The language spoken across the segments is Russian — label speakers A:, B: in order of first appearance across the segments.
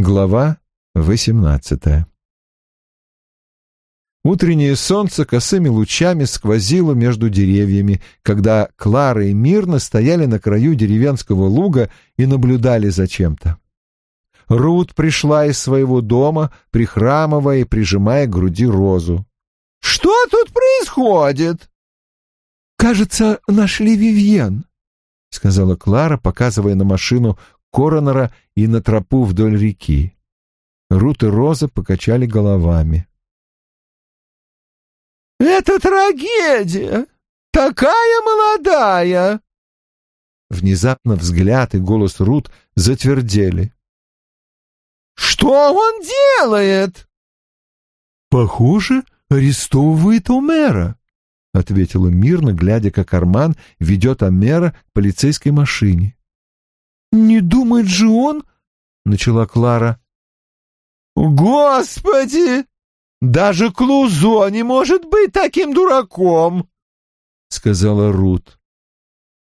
A: Глава восемнадцатая Утреннее солнце косыми лучами сквозило между деревьями, когда Клара и Мирна стояли на краю деревенского луга и наблюдали за чем-то. Рут пришла из своего дома, прихрамывая и прижимая к груди розу. «Что тут происходит?» «Кажется, нашли Вивьен», — сказала Клара, показывая на машину коронера и на тропу вдоль реки. Рут и Роза покачали головами. «Это трагедия! Такая молодая!» Внезапно взгляд и голос Рут затвердели. «Что он делает?» «Похоже, арестовывает Омера», — ответила мирно, глядя, как Арман ведет Омера к полицейской машине. «Не думает же он...» — начала Клара. «Господи! Даже Клузо не может быть таким дураком!» — сказала Рут.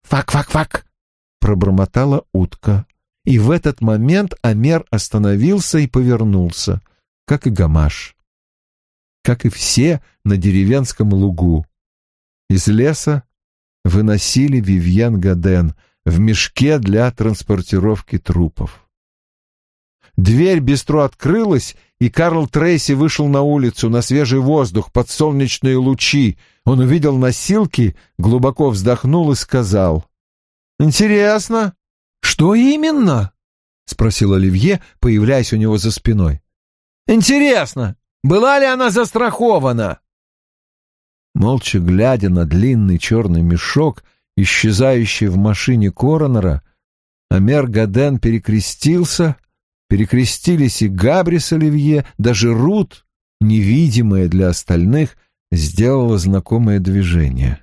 A: «Fuck-fuck-fuck!» — пробормотала утка. И в этот момент Амер остановился и повернулся, как и Гамаш. Как и все на деревенском лугу. Из леса выносили Вивьен Гаден в мешке для транспортировки трупов. Дверь бистро открылась, и Карл Трейси вышел на улицу, на свежий воздух, под солнечные лучи. Он увидел носилки, глубоко вздохнул и сказал. «Интересно». «Что именно?» — спросил Оливье, появляясь у него за спиной. «Интересно, была ли она застрахована?» Молча глядя на длинный черный мешок, исчезающий в машине коронера, Амер Гаден перекрестился — Перекрестились и Габри с Оливье, даже Рут, невидимая для остальных, сделала знакомое движение.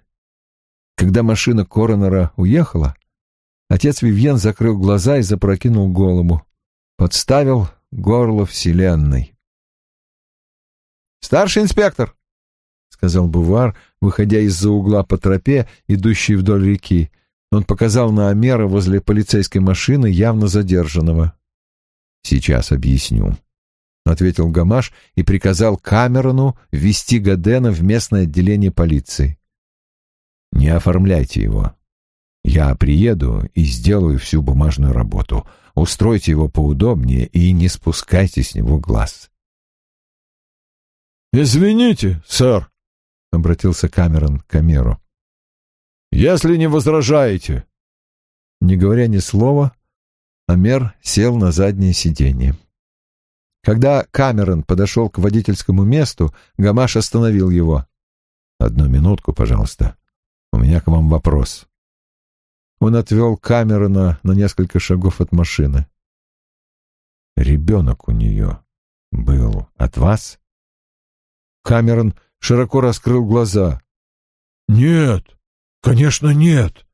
A: Когда машина коронера уехала, отец Вивьен закрыл глаза и запрокинул голову, подставил горло вселенной. «Старший инспектор!» — сказал Бувар, выходя из-за угла по тропе, идущей вдоль реки. Он показал на Амера возле полицейской машины, явно задержанного. «Сейчас объясню», — ответил Гамаш и приказал Камерону ввести Гадена в местное отделение полиции. «Не оформляйте его. Я приеду и сделаю всю бумажную работу. Устройте его поудобнее и не спускайте с него глаз».
B: «Извините, сэр», — обратился Камерон к Камеру. «Если не возражаете».
A: Не говоря ни слова, Амер сел на заднее сиденье. Когда Камерон подошел к водительскому месту, Гамаш остановил его. «Одну минутку, пожалуйста. У меня к вам вопрос». Он отвел Камерона на несколько шагов от машины. «Ребенок у нее был от вас?» Камерон широко раскрыл глаза.
B: «Нет, конечно, нет.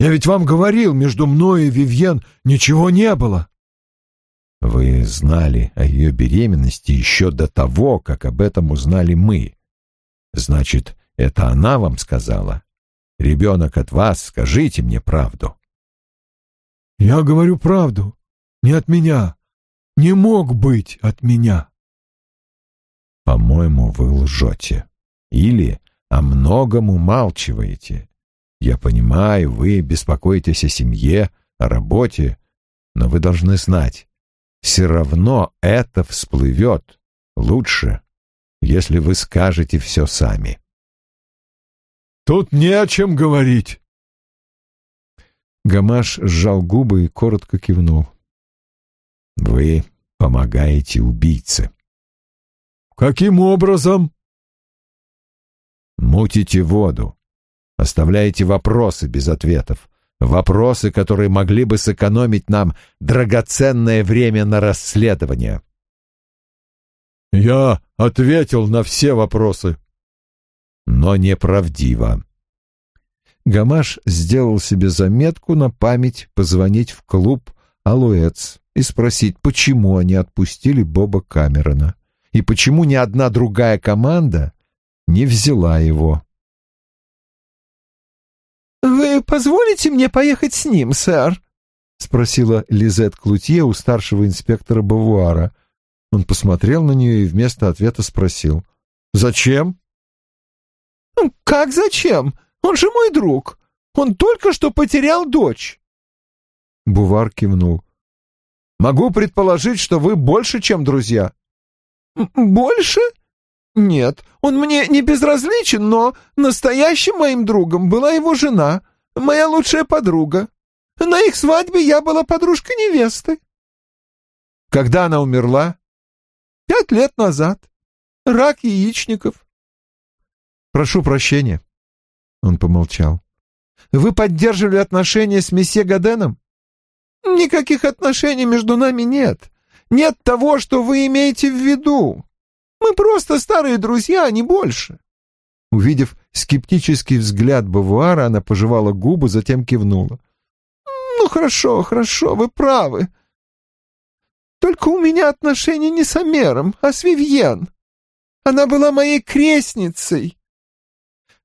B: Я ведь вам говорил, между мной и Вивьен ничего не было.
A: Вы знали о ее беременности еще до того, как об этом узнали мы. Значит, это она вам сказала? Ребенок от вас, скажите мне правду.
B: Я говорю правду. Не от меня. Не мог быть от меня.
A: По-моему, вы лжете. Или о многом умалчиваете. Я понимаю, вы беспокоитесь о семье, о работе, но вы должны знать, все равно это всплывет лучше, если вы скажете все сами.
B: Тут не о чем говорить.
A: Гамаш сжал губы и коротко кивнул. Вы помогаете убийце.
B: Каким образом?
A: Мутите воду. Оставляете вопросы без ответов. Вопросы, которые могли бы сэкономить нам драгоценное время на расследование.
B: Я ответил на все вопросы.
A: Но неправдиво. Гамаш сделал себе заметку на память позвонить в клуб «Алуэц» и спросить, почему они отпустили Боба Камерона и почему ни одна другая команда не взяла его. «Вы позволите мне поехать с ним, сэр?» — спросила Лизет Клутье у старшего инспектора Бавуара. Он посмотрел на нее и вместо ответа спросил. «Зачем?»
C: «Ну, «Как зачем? Он же мой друг. Он только что потерял дочь».
A: Бувар кивнул. «Могу предположить, что вы больше, чем друзья».
C: «Больше? Нет, он мне не безразличен, но настоящим моим другом была его жена, моя лучшая подруга. На их свадьбе я была подружкой невесты».
A: «Когда она умерла?»
C: «Пять лет назад. Рак яичников».
A: «Прошу прощения». Он помолчал. «Вы поддерживали отношения с месье Гаденом?»
C: Никаких отношений между нами нет. Нет того, что вы имеете в виду. Мы просто старые друзья, а не больше.
A: Увидев скептический взгляд Бавуара, она пожевала губы, затем кивнула.
C: «Ну, хорошо, хорошо, вы правы. Только у меня отношения не с Амером, а с Вивьен. Она была моей крестницей».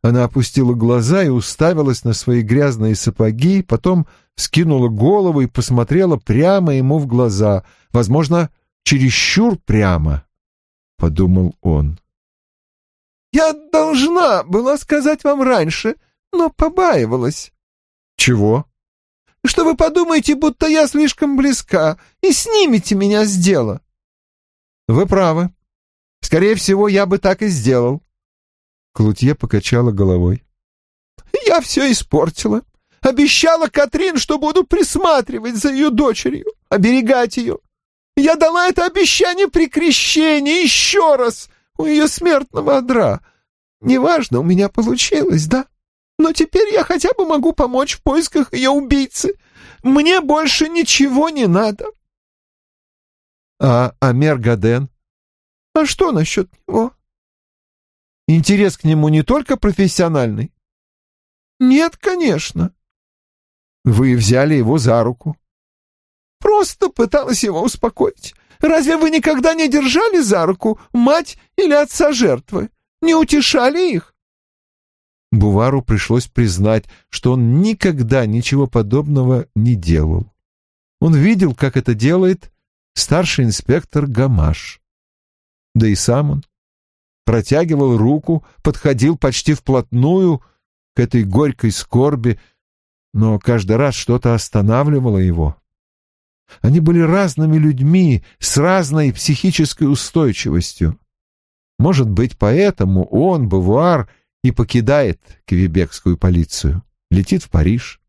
A: Она опустила глаза и уставилась на свои грязные сапоги, потом скинула голову и посмотрела прямо ему в глаза, возможно, чересчур прямо, — подумал он.
C: «Я должна была сказать вам раньше, но побаивалась».
A: «Чего?»
C: «Что вы подумаете, будто я слишком близка, и снимете меня с дела».
A: «Вы правы. Скорее всего, я бы так и сделал». Клутье покачала головой.
C: «Я все испортила. Обещала Катрин, что буду присматривать за ее дочерью, оберегать ее. Я дала это обещание при крещении еще раз у ее смертного одра. Неважно, у меня получилось, да? Но теперь я хотя бы могу помочь в поисках ее убийцы. Мне больше ничего не надо.
A: А Амер Гаден?
C: А что насчет него?
A: Интерес к нему не только профессиональный?
C: Нет, конечно.
A: Вы взяли его за руку.
C: Просто пыталась его успокоить. Разве вы никогда не держали за руку мать или отца жертвы? Не утешали их?
A: Бувару пришлось признать, что он никогда ничего подобного не делал. Он видел, как это делает старший инспектор Гамаш. Да и сам он протягивал руку, подходил почти вплотную к этой горькой скорби, но каждый раз что-то останавливало его. Они были разными людьми с разной психической устойчивостью. Может быть, поэтому он, Бавуар, и покидает квебекскую полицию, летит в Париж.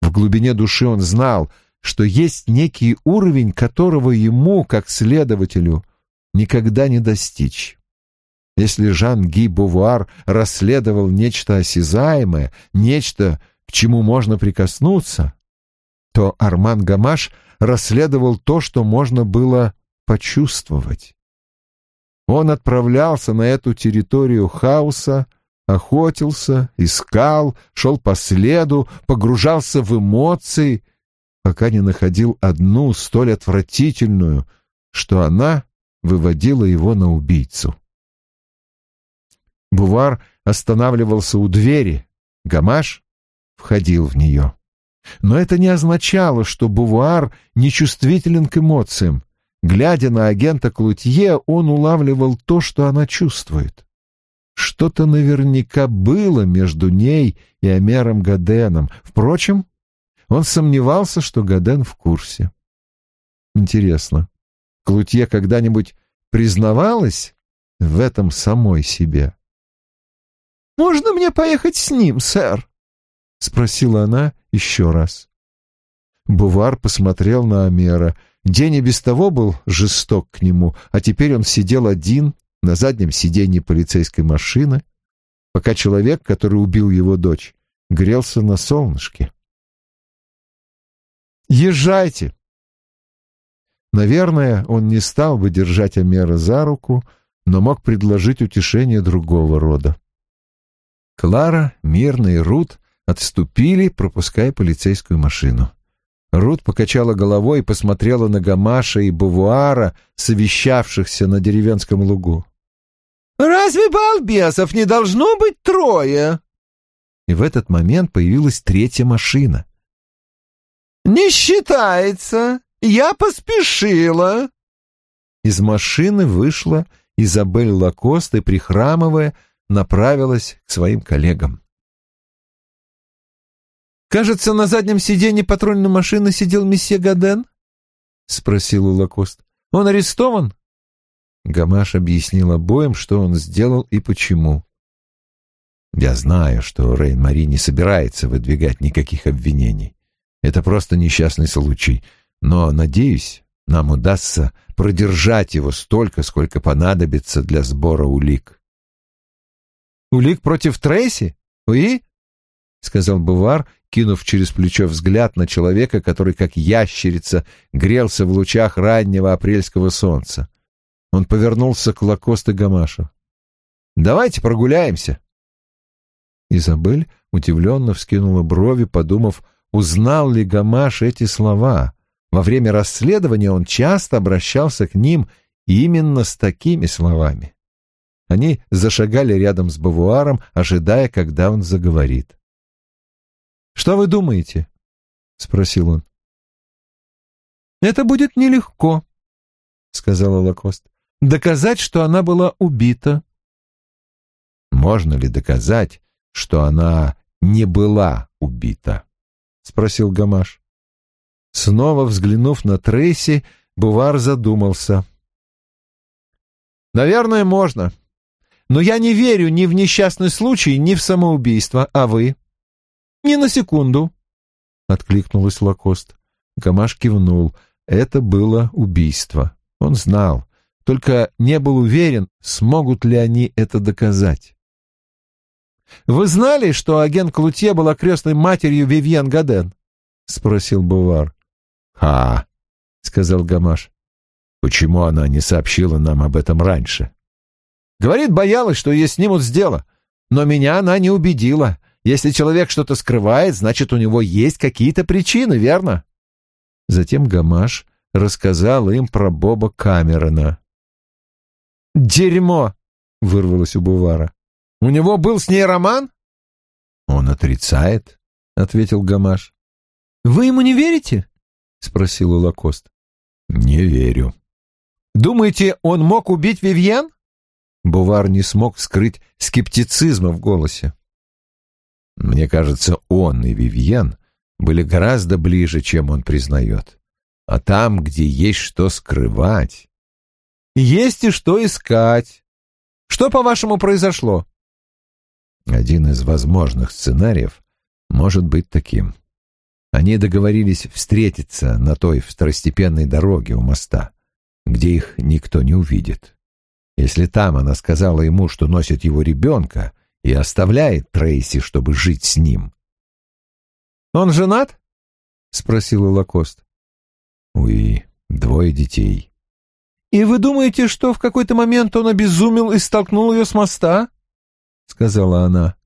A: В глубине души он знал, что есть некий уровень, которого ему, как следователю, никогда не достичь. Если Жан-Ги Бувуар расследовал нечто осязаемое, нечто, к чему можно прикоснуться, то Арман Гамаш расследовал то, что можно было почувствовать. Он отправлялся на эту территорию хаоса, охотился, искал, шел по следу, погружался в эмоции, пока не находил одну столь отвратительную, что она выводила его на убийцу. Бувар останавливался у двери, Гамаш входил в нее. Но это не означало, что Бувуар нечувствителен к эмоциям. Глядя на агента Клутье, он улавливал то, что она чувствует. Что-то наверняка было между ней и Амером Гаденом. Впрочем, он сомневался, что Гаден в курсе. Интересно, Клутье когда-нибудь признавалась в этом самой себе?
C: «Можно мне поехать с ним, сэр?»
A: — спросила она еще раз. Бувар посмотрел на Амера. День и без того был жесток к нему, а теперь он сидел один на заднем сиденье полицейской машины, пока человек, который убил его дочь, грелся на солнышке. «Езжайте!» Наверное, он не стал бы держать Амера за руку, но мог предложить утешение другого рода. Клара, Мирна и Рут отступили, пропуская полицейскую машину. Рут покачала головой и посмотрела на Гамаша и Бавуара, совещавшихся на деревенском лугу.
C: «Разве балбесов не должно быть трое?»
A: И в этот момент появилась третья машина.
C: «Не считается. Я поспешила».
A: Из машины вышла Изабель Лакост и, прихрамывая, направилась к своим коллегам. «Кажется, на заднем сиденье патрульной машины сидел месье Гаден?» — спросил Лакост. «Он арестован?» Гамаш объяснил обоим, что он сделал и почему. «Я знаю, что Рейн-Мари не собирается выдвигать никаких обвинений. Это просто несчастный случай, но, надеюсь, нам удастся продержать его столько, сколько понадобится для сбора улик». «Улик против Трейси? Уи?» — сказал Бувар, кинув через плечо взгляд на человека, который, как ящерица, грелся в лучах раннего апрельского солнца. Он повернулся к Лакост и Гамашу. «Давайте прогуляемся». Изабель удивленно вскинула брови, подумав, узнал ли Гамаш эти слова. Во время расследования он часто обращался к ним именно с такими словами. Они зашагали рядом с Бавуаром, ожидая, когда он заговорит. «Что вы думаете?» — спросил он. «Это будет нелегко», — сказала Лакост доказать, что она была убита. «Можно ли доказать, что она не была убита?» — спросил Гамаш. Снова взглянув на Трейси, Бувар задумался. «Наверное, можно. Но я не верю ни в несчастный случай, ни в самоубийство. А вы?» «Ни на секунду», — откликнулась Лакост. Гамаш кивнул. Это было убийство. Он знал только не был уверен, смогут ли они это доказать. «Вы знали, что агент Клутье была крестной матерью Вивьен Гаден?» — спросил Бувар. «Ха!» — сказал Гамаш. «Почему она не сообщила нам об этом раньше?» «Говорит, боялась, что ее снимут с дела. Но меня она не убедила. Если человек что-то скрывает, значит, у него есть какие-то причины, верно?» Затем Гамаш рассказал им про Боба Камерона. «Дерьмо!» — вырвалось у Бувара. «У него был с ней роман?» «Он отрицает», — ответил Гамаш. «Вы ему не верите?» — спросил Лакост. «Не верю». «Думаете, он мог убить Вивьен?» Бувар не смог скрыть скептицизма в голосе. «Мне кажется, он и Вивьен были гораздо ближе, чем он признает. А там, где есть что скрывать, есть и что искать. Что, по-вашему, произошло? Один из возможных сценариев может быть таким. Они договорились встретиться на той второстепенной дороге у моста, где их никто не увидит. Если там она сказала ему, что носит его ребенка, и оставляет Трейси, чтобы жить с ним. «Он женат?» — спросил Лакост. «Уи, двое детей. «И вы думаете, что в какой-то момент он обезумел и столкнул ее с моста?» — сказала она.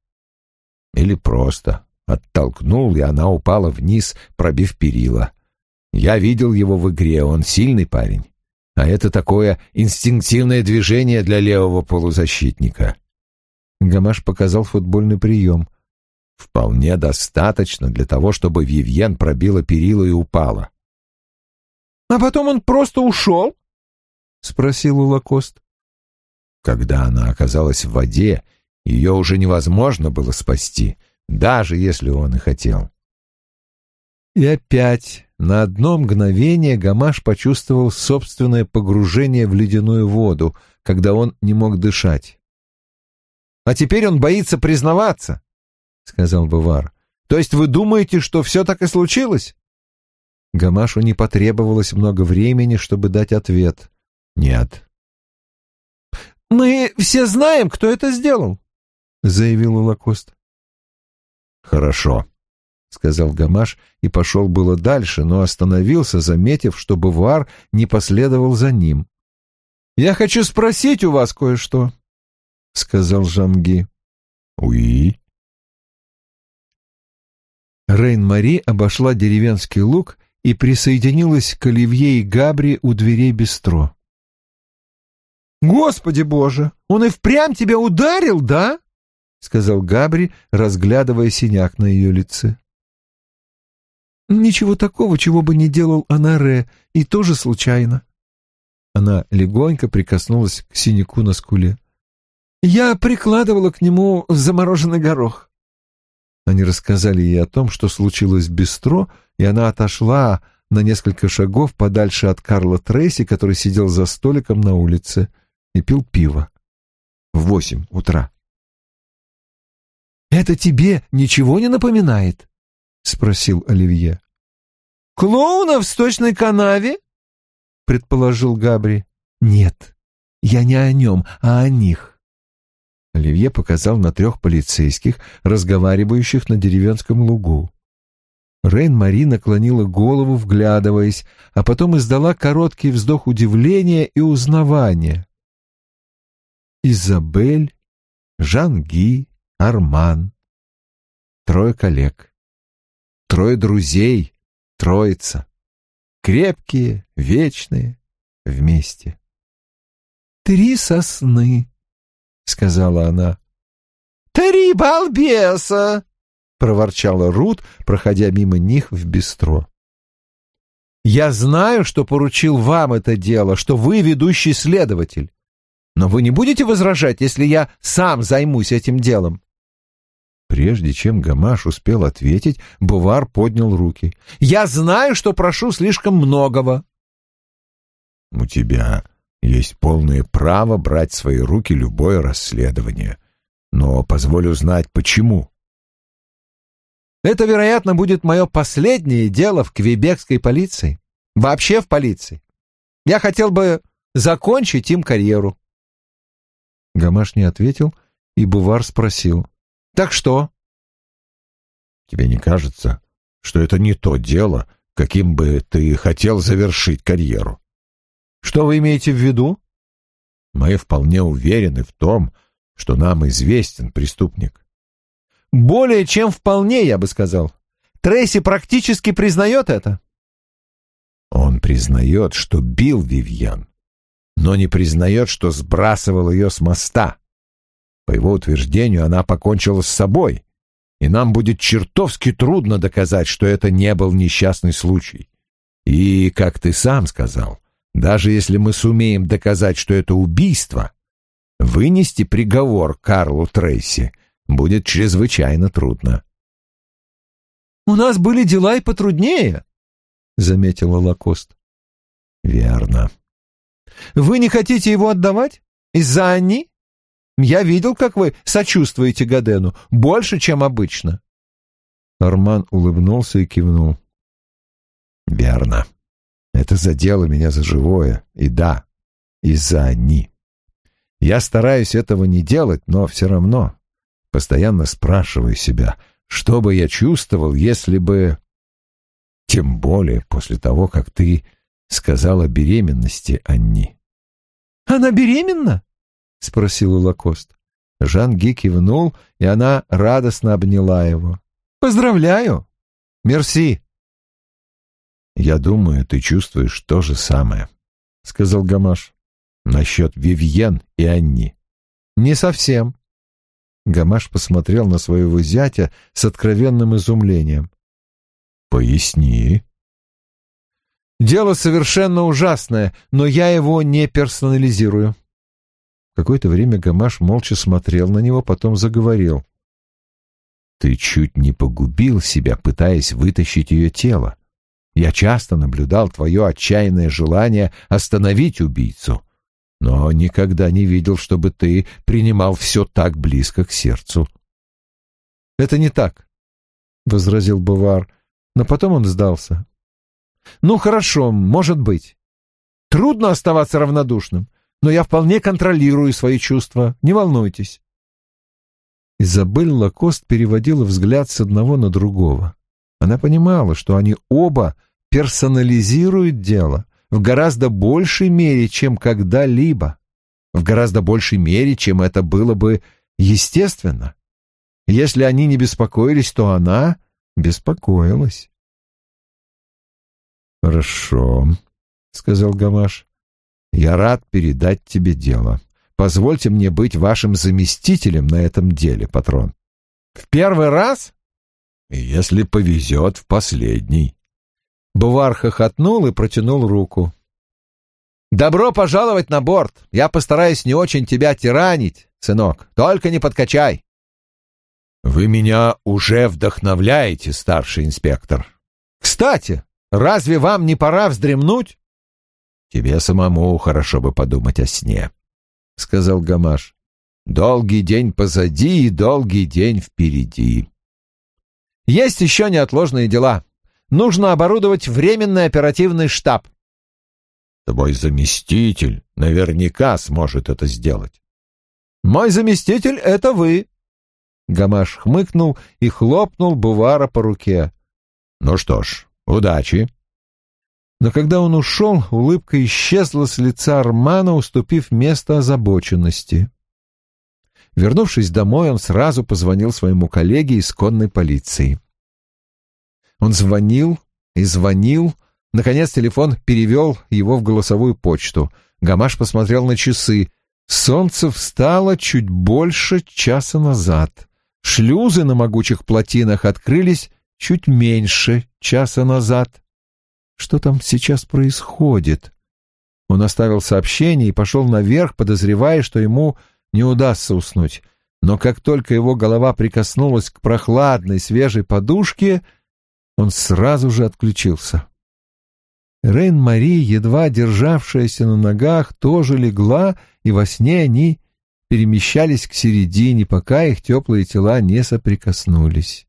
A: «Или просто оттолкнул, и она упала вниз, пробив перила. Я видел его в игре, он сильный парень. А это такое инстинктивное движение для левого полузащитника». Гамаш показал футбольный прием. «Вполне достаточно для того, чтобы Вивьен пробила перила и упала». «А потом он просто ушел?» — спросил Лакост. Когда она оказалась в воде, ее уже невозможно было спасти, даже если он и хотел. И опять на одно мгновение Гамаш почувствовал собственное погружение в ледяную воду, когда он не мог дышать. «А теперь он боится признаваться», — сказал Бувар. «То есть вы думаете, что все так и случилось?» Гамашу не потребовалось много времени, чтобы дать ответ. «Нет». «Мы все знаем, кто это сделал», — заявил Лакост. «Хорошо», — сказал Гамаш и пошел было дальше, но остановился, заметив, что Бувар не последовал за ним. «Я хочу спросить у вас кое-что», — сказал Жамги. «Уи». Рейн-Мари обошла деревенский луг и присоединилась к Оливье и Габри у дверей бистро. «Господи боже, он и впрямь тебя ударил, да?» — сказал Габри, разглядывая синяк на ее лице.
C: Ничего такого, чего бы не делал Анаре, и тоже случайно. Она легонько прикоснулась к синяку на скуле. Я прикладывала к нему замороженный горох. Они рассказали ей о том, что случилось в бистро, и она отошла на несколько шагов подальше от Карла Трейси, который сидел за столиком на улице и пил пиво. В восемь утра. «Это тебе ничего не напоминает?» — спросил Оливье. «Клоуна в сточной канаве?» — предположил Габри. «Нет, я не о нем, а о них». Оливье показал на трех полицейских, разговаривающих на деревенском лугу. Рейн-Мари наклонила голову, вглядываясь, а потом издала короткий вздох удивления и узнавания. Изабель, Жанги, Арман. Трое коллег. Трое друзей, троица. Крепкие, вечные, вместе. «Три сосны», — сказала она. «Три балбеса!» — проворчала Рут, проходя мимо них в бистро. «Я знаю, что поручил вам это дело, что вы ведущий следователь. Но вы не будете возражать, если я сам займусь этим делом?» Прежде чем Гамаш успел ответить, Бувар поднял руки. «Я знаю, что прошу слишком многого».
B: «У тебя есть полное право брать в свои руки любое расследование. Но позволю знать, почему».
C: Это, вероятно, будет мое последнее дело в квебекской полиции. Вообще в полиции. Я хотел бы закончить им карьеру. Гамаш не ответил, и Бувар спросил. «Так что?»
B: «Тебе не кажется, что это не то дело, каким бы ты хотел завершить карьеру?»
C: «Что вы имеете в виду?»
B: «Мы вполне уверены в том, что нам известен преступник.
C: Более чем вполне, я бы сказал. Трейси практически признает это.
B: Он признает, что бил Вивьен, но не признает, что сбрасывал ее с моста. По его утверждению, она покончила с собой, и нам будет чертовски трудно доказать, что это не был несчастный случай. И, как ты сам сказал, даже если мы сумеем доказать, что это убийство, вынести приговор Карлу Трейси будет чрезвычайно трудно.
C: «У нас были дела и потруднее», — заметила Лакост.
B: «Верно».
C: «Вы не хотите его отдавать? Из-за Анни? Я видел, как вы сочувствуете Гадену, больше, чем обычно». Арман улыбнулся и кивнул.
B: «Верно. Это задело меня за живое. И да, из-за Анни. Я стараюсь этого не делать, но все равно Постоянно спрашиваю себя, что бы я чувствовал, если бы... Тем более после того, как ты сказала о беременности Анни.
C: «Она беременна?» — спросил Лакост.
B: Жан Ги кивнул, и она радостно обняла его.
C: «Поздравляю! Мерси!»
B: «Я думаю, ты чувствуешь то же самое», — сказал Гамаш. «Насчет Вивьен и Анни».
C: «Не совсем.
B: Гамаш посмотрел на своего зятя с откровенным изумлением. «Поясни».
C: «Дело совершенно ужасное, но я его не персонализирую».
B: Какое-то время Гамаш молча смотрел на него, потом заговорил. «Ты чуть не погубил себя, пытаясь вытащить ее тело. Я часто наблюдал твое отчаянное желание остановить убийцу но никогда не видел, чтобы ты принимал все так близко к сердцу.
C: — Это не так, — возразил Бувар, но потом он сдался. — Ну, хорошо, может быть. Трудно оставаться равнодушным, но я вполне контролирую свои чувства, не волнуйтесь. Изабель Лакост переводила взгляд с одного на другого. Она понимала, что они оба персонализируют дело, в гораздо большей мере, чем когда-либо, в гораздо большей мере, чем это было бы естественно. Если они не беспокоились, то она беспокоилась.
B: «Хорошо», — сказал Гамаш. «Я рад передать тебе дело. Позвольте мне быть вашим заместителем на этом деле, патрон».
C: «В первый раз?»
B: «Если повезет, в последний». Бувар хохотнул и протянул руку. «Добро пожаловать на борт! Я постараюсь не очень тебя тиранить, сынок, только не подкачай!» «Вы меня уже вдохновляете, старший инспектор!» «Кстати, разве вам не пора вздремнуть?» «Тебе самому хорошо бы подумать о сне», — сказал Гамаш. «Долгий день позади и долгий день впереди». «Есть еще неотложные дела. Нужно оборудовать временный оперативный штаб». «Твой заместитель наверняка сможет это сделать». «Мой заместитель — это вы». Гамаш хмыкнул и хлопнул Бувара по руке. «Ну что ж, удачи». Но когда он ушел, улыбка исчезла с лица Армана, уступив место озабоченности. Вернувшись домой, он сразу позвонил своему коллеге из конной полиции. Он звонил и звонил. Наконец телефон перевел его в голосовую почту. Гамаш посмотрел на часы. Солнце встало чуть больше часа назад. Шлюзы на могучих плотинах открылись чуть меньше часа назад. Что там сейчас происходит? Он оставил сообщение и пошел наверх, подозревая, что ему не удастся уснуть. Но как только его голова прикоснулась к прохладной свежей подушке, он сразу же отключился. Рейн-Мари, едва державшаяся на ногах, тоже легла, и во сне они перемещались к середине, пока их теплые тела не соприкоснулись.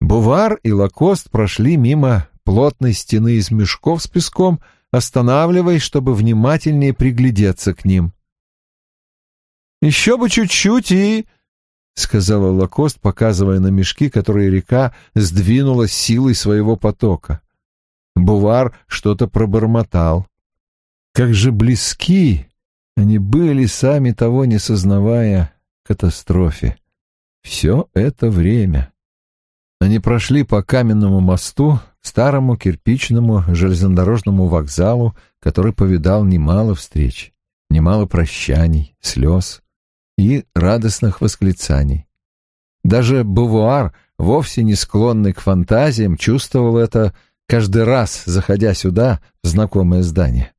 B: Бувар и Лакост прошли мимо плотной стены из мешков с песком, останавливаясь, чтобы внимательнее приглядеться к ним. «Еще бы чуть-чуть и...» — сказала Лакост, показывая на мешки, которые река сдвинула силой своего потока. Бувар что-то пробормотал. Как же близки они были, сами того не сознавая, катастрофе. Все это время. Они прошли по каменному мосту, старому кирпичному железнодорожному вокзалу, который повидал немало встреч, немало прощаний, слез и радостных восклицаний. Даже Бувуар, вовсе не склонный к фантазиям, чувствовал это каждый раз, заходя сюда, в знакомое здание.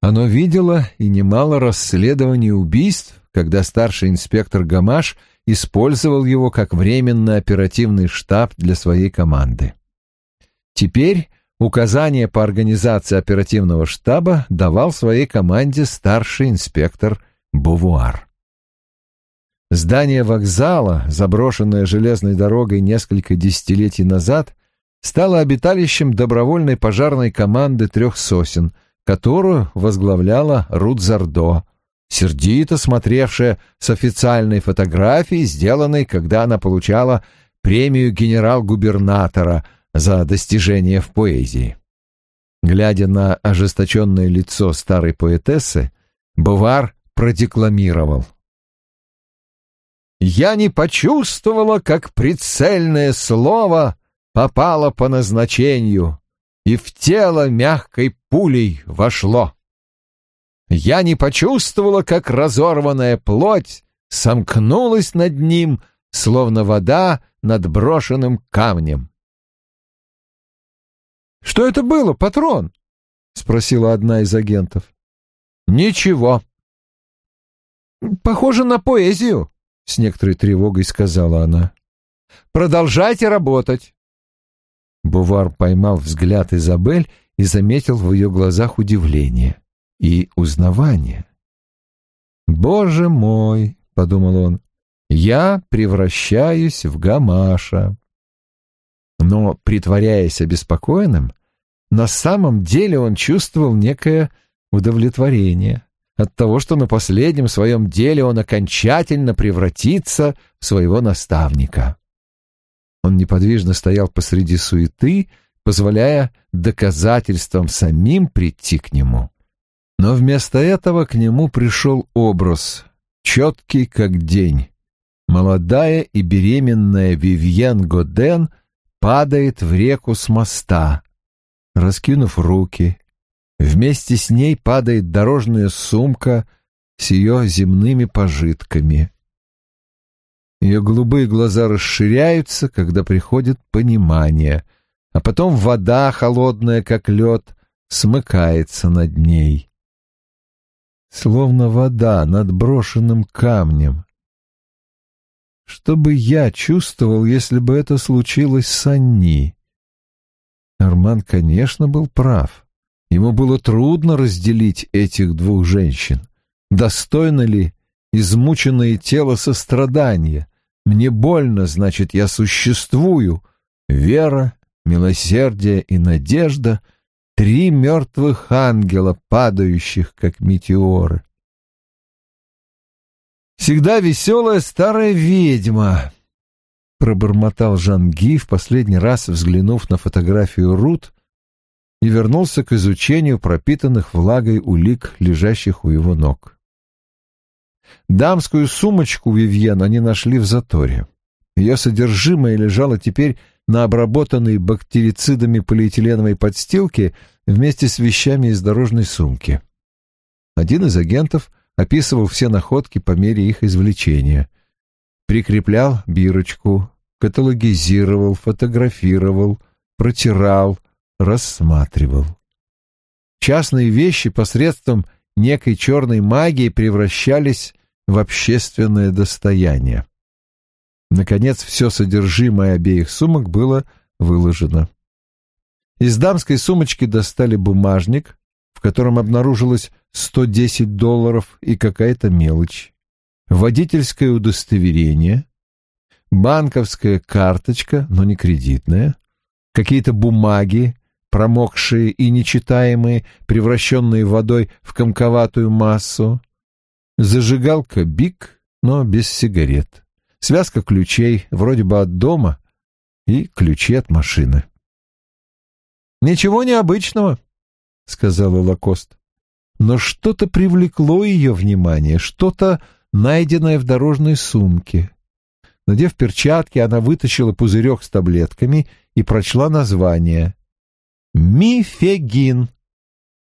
B: Оно видело и немало расследований убийств, когда старший инспектор Гамаш — использовал его как временный оперативный штаб для своей команды. Теперь указания по организации оперативного штаба давал своей команде старший инспектор Бувуар. Здание вокзала, заброшенное железной дорогой несколько десятилетий назад, стало обиталищем добровольной пожарной команды трех сосен, которую возглавляла Рут Зардо, сердито смотревшая с официальной фотографии, сделанной, когда она получала премию генерал-губернатора за достижение в поэзии. Глядя на ожесточенное лицо старой поэтессы, Бувар продекламировал. «Я не почувствовала, как прицельное слово попало по назначению и в тело мягкой пулей вошло». Я не почувствовала, как разорванная плоть сомкнулась над ним, словно вода над брошенным камнем. «Что это было, патрон?» — спросила одна из агентов. «Ничего». «Похоже на поэзию», — с некоторой тревогой сказала она. «Продолжайте работать». Бувар поймал взгляд Изабель и заметил в ее глазах удивление и узнавание. «Боже мой!» — подумал он, — «я превращаюсь в гамаша». Но, притворяясь обеспокоенным, на самом деле он чувствовал некое удовлетворение от того, что на последнем своем деле он окончательно превратится в своего наставника. Он неподвижно стоял посреди суеты, позволяя доказательствам самим прийти к нему. Но вместо этого к нему пришел образ, четкий как день. Молодая и беременная Вивьен Годен падает в реку с моста, раскинув руки. Вместе с ней падает дорожная сумка с ее земными пожитками. Ее голубые глаза расширяются, когда приходит понимание. а потом вода, холодная как лед, смыкается над ней. Словно вода над брошенным камнем. Что бы я чувствовал, если бы это случилось с Анни? Арман, конечно, был прав. Ему было трудно разделить этих двух женщин. Достойно ли измученное тело сострадания? Мне больно, значит, я существую. Вера, милосердие и надежда — три мертвых ангела, падающих, как метеоры. «Всегда веселая старая ведьма», — пробормотал Жанги, в последний раз взглянув на фотографию Рут, и вернулся к изучению пропитанных влагой улик, лежащих у его ног. Дамскую сумочку Вивьен они нашли в заторе. Ее содержимое лежало теперь на обработанной бактерицидами полиэтиленовой подстилке вместе с вещами из дорожной сумки. Один из агентов описывал все находки по мере их извлечения. Прикреплял бирочку, каталогизировал, фотографировал, протирал, рассматривал. Частные вещи посредством некой черной магии превращались в общественное достояние. Наконец, все содержимое обеих сумок было выложено. Из дамской сумочки достали бумажник, в котором обнаружилось 110 долларов и какая-то мелочь, водительское удостоверение, банковская карточка, но не кредитная, какие-то бумаги, промокшие и нечитаемые, превращенные водой в комковатую массу, зажигалка «Бик», но без сигарет связка ключей, вроде бы от дома, и ключи от машины. «Ничего необычного», — сказала Лакост. Но что-то привлекло ее внимание, что-то, найденное в дорожной сумке. Надев перчатки, она вытащила пузырек с таблетками и прочла название. «Мифегин».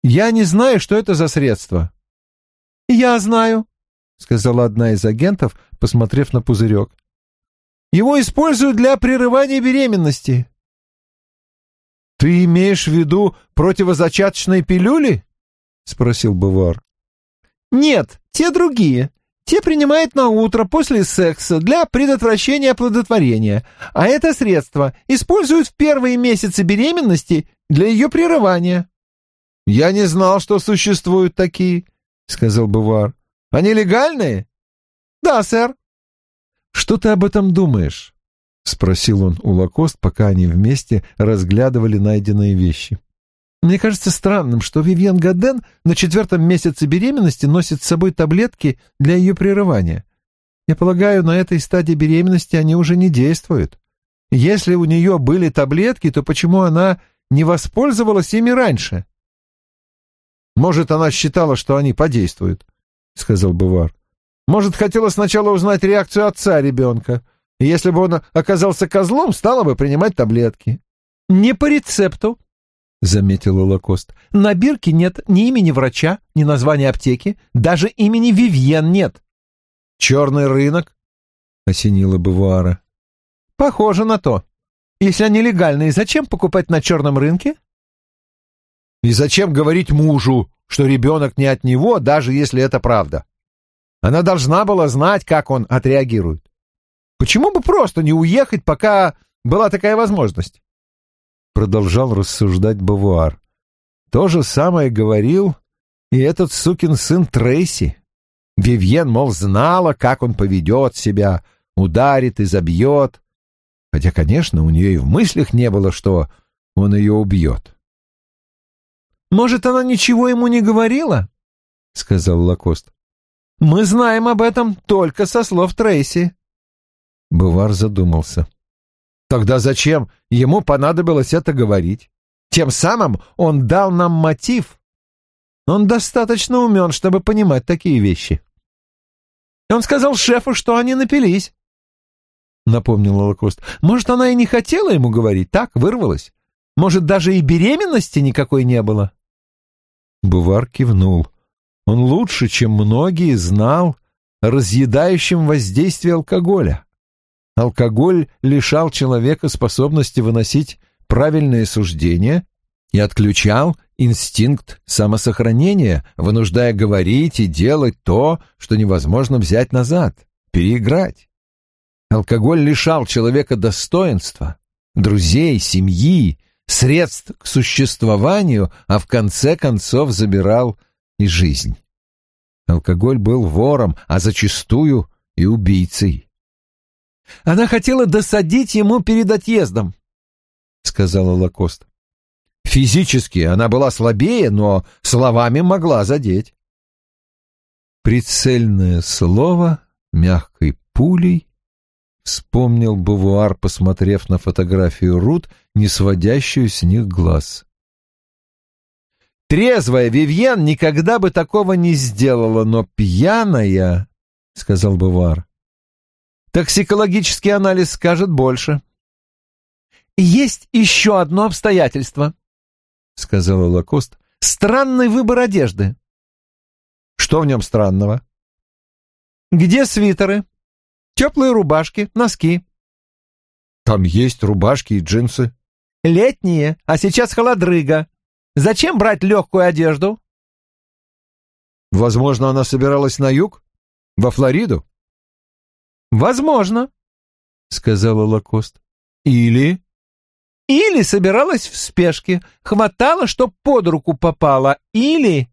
B: «Я не знаю, что это за средство». «Я знаю», — сказала одна из агентов, посмотрев на пузырек. «Его используют для прерывания беременности». «Ты имеешь в виду противозачаточные пилюли?» — спросил Бувар. «Нет, те другие. Те принимают на утро после секса для предотвращения оплодотворения, а это средство используют в первые месяцы беременности для ее прерывания». «Я не знал, что существуют такие», — сказал Бувар. «Они легальные?» «Да, сэр». «Что ты об этом думаешь?» — спросил он у Лакост, пока они вместе разглядывали найденные вещи. «Мне кажется странным, что Вивьен Гаден на четвертом месяце беременности носит с собой таблетки для ее прерывания. Я полагаю, на этой стадии беременности они уже не действуют. Если у нее были таблетки, то почему она не воспользовалась ими раньше?» «Может, она считала, что они подействуют», — сказал Бувар. Может, хотела сначала узнать реакцию отца ребенка. Если бы он оказался козлом, стала бы принимать таблетки. «Не по рецепту», — заметила Лакост. «На бирке нет ни имени врача, ни названия аптеки, даже имени Вивьен нет». «Черный рынок?» — осенила Бавуара. «Похоже на то. Если они легальные, зачем покупать на черном рынке?» «И зачем говорить мужу, что ребенок не от него, даже если это правда?» Она должна была знать, как он отреагирует. Почему бы просто не уехать, пока была такая возможность? Продолжал рассуждать Бавуар. То же самое говорил и этот сукин сын Трейси. Вивьен, мол, знала, как он поведет себя, ударит и забьет. Хотя, конечно, у нее и в мыслях не было, что он ее убьет. «Может, она ничего ему не говорила?» — сказал Лакост. Мы знаем об этом только со слов Трейси. Бувар задумался. Тогда зачем ему понадобилось это говорить? Тем самым он дал нам мотив. Он достаточно умен, чтобы понимать такие вещи. Он сказал шефу, что они напились. Напомнил Лакост. Может, она и не хотела ему говорить, так, вырвалась. Может, даже и беременности никакой не было. Бувар кивнул. — он лучше, чем многие, знал о разъедающем воздействии алкоголя. Алкоголь лишал человека способности выносить правильные суждения и отключал инстинкт самосохранения, вынуждая говорить и делать то, что невозможно взять назад, переиграть. Алкоголь лишал человека достоинства, друзей, семьи, средств к существованию, а в конце концов забирал и жизнь. Алкоголь был вором, а зачастую и убийцей.
C: «Она хотела досадить ему перед отъездом», — сказала Лакост.
B: Физически она была слабее, но словами могла задеть.
A: Прицельное слово мягкой пулей вспомнил Бавуар, посмотрев на фотографию Рут, не сводящую с них глаз.
C: Трезвая Вивьен никогда бы такого не сделала, но пьяная, — сказал Бувар. Токсикологический анализ скажет больше. Есть еще одно обстоятельство, — сказала Лакост. Странный выбор одежды.
B: Что в нем странного?
C: Где свитеры? Теплые рубашки, носки.
B: Там есть рубашки и джинсы.
C: Летние, а сейчас холодрыга. Зачем брать легкую одежду?
B: Возможно, она собиралась на юг? Во Флориду?
C: Возможно, сказала Лакост.
B: Или...
C: Или собиралась в спешке, хватало, что под руку попало, или...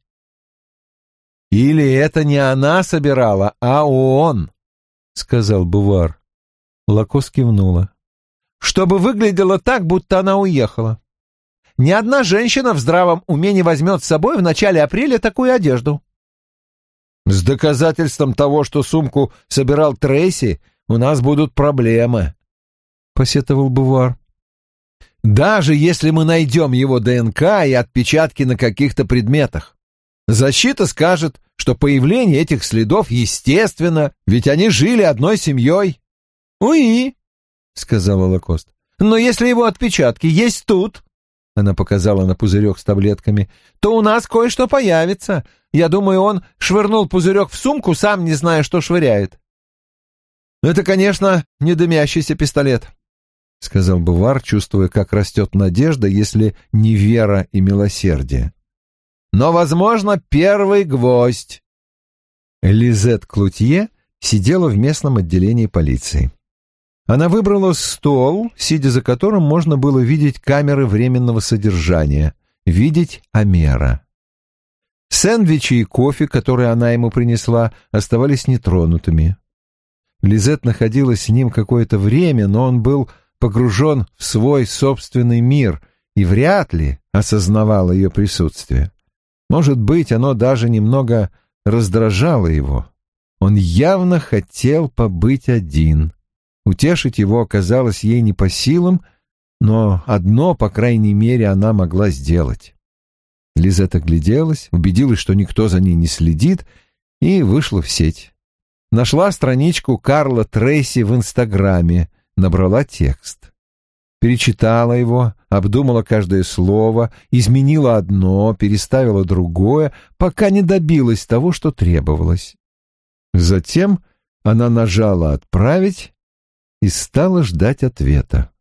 B: Или это не она собирала, а он, сказал Бувар.
C: Лакост кивнула. Чтобы выглядело так, будто она уехала. Ни одна женщина в здравом уме не возьмет с собой в начале апреля такую одежду.
B: С доказательством того, что сумку собирал Трейси, у нас будут проблемы, — посетовал Бувар. Даже если мы найдем его ДНК и отпечатки на каких-то предметах. Защита скажет, что появление этих следов естественно, ведь они жили одной семьей.
C: — Уи, — сказала Лакост. — Но если его отпечатки есть тут, она показала на пузырек с таблетками, то у нас кое-что появится. Я думаю, он швырнул пузырек в сумку, сам не зная, что швыряет.
B: Это, конечно, не дымящийся пистолет, — сказал Бувар, чувствуя, как растет надежда, если не вера и милосердие. Но, возможно, первый гвоздь. Лизет Клутье сидела в местном отделении полиции. Она выбрала стол, сидя за которым можно было видеть камеры временного содержания, видеть Амера. Сэндвичи и кофе, которые она ему принесла, оставались нетронутыми. Лизет находилась с ним какое-то время, но он был погружен в свой собственный мир и вряд ли осознавал ее присутствие. Может быть, оно даже немного раздражало его. Он явно хотел побыть один. Утешить его оказалось ей не по силам, но одно, по крайней мере, она могла сделать. Лизет огляделась, убедилась, что никто за ней не следит, и вышла в сеть. Нашла страничку Карла Трейси в Инстаграме, набрала текст. Перечитала его, обдумала каждое слово, изменила одно, переставила другое, пока не добилась того, что требовалось. Затем она нажала «Отправить» и стала ждать ответа.